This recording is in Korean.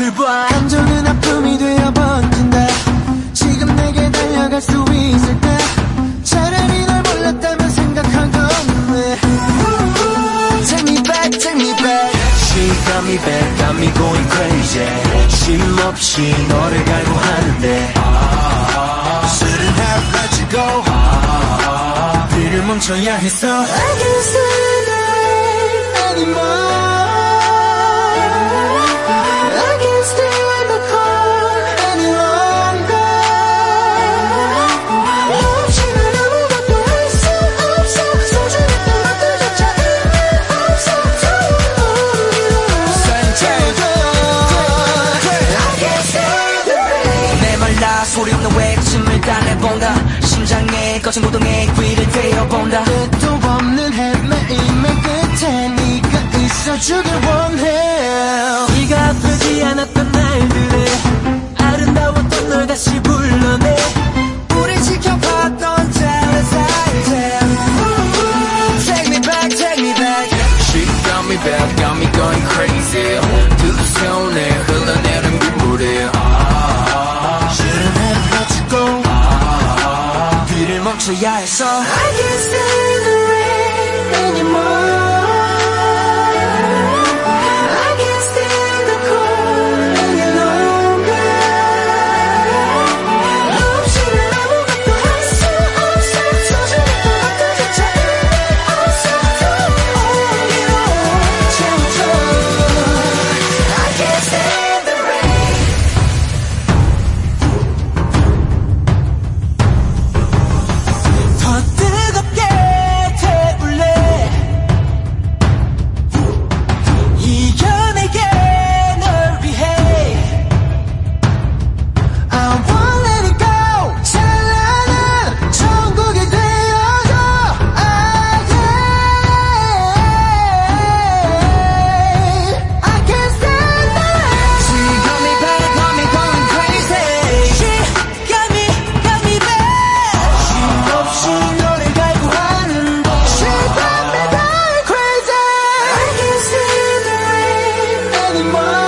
앞을 봐 감정은 아픔이 되어 번진다 지금 내게 달려갈 수 있을까 차라리 널 몰랐다면 생각하겠네 Take me back, take me back She got me back, got me going crazy 쉼 없이 너를 갈구하는데 Shouldn't have let you go 비를 멈춰야 했어 I can't it anymore 거친 고통에 귀를 대어본다. 끝도 없는 헤매임의 끝에 네가 있어주길 yeah, so I can say 번